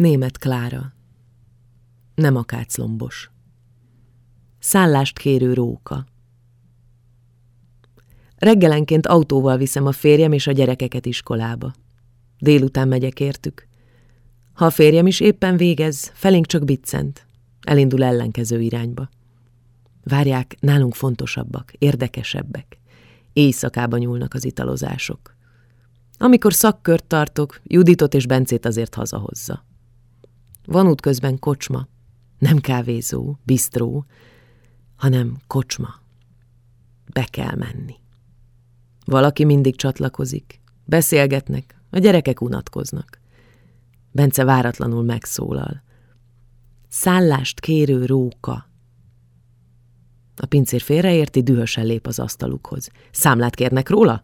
Német Klára. Nem akáclombos. Szállást kérő róka. Reggelenként autóval viszem a férjem és a gyerekeket iskolába. Délután megyek értük. Ha a férjem is éppen végez, felénk csak biccent. Elindul ellenkező irányba. Várják, nálunk fontosabbak, érdekesebbek. Éjszakába nyúlnak az italozások. Amikor szakkört tartok, Juditot és Bencét azért hazahozza. Van útközben kocsma, nem kávézó, bistró, hanem kocsma. Be kell menni. Valaki mindig csatlakozik, beszélgetnek, a gyerekek unatkoznak. Bence váratlanul megszólal. Szállást kérő róka. A pincér félreérti, dühösen lép az asztalukhoz. Számlát kérnek róla?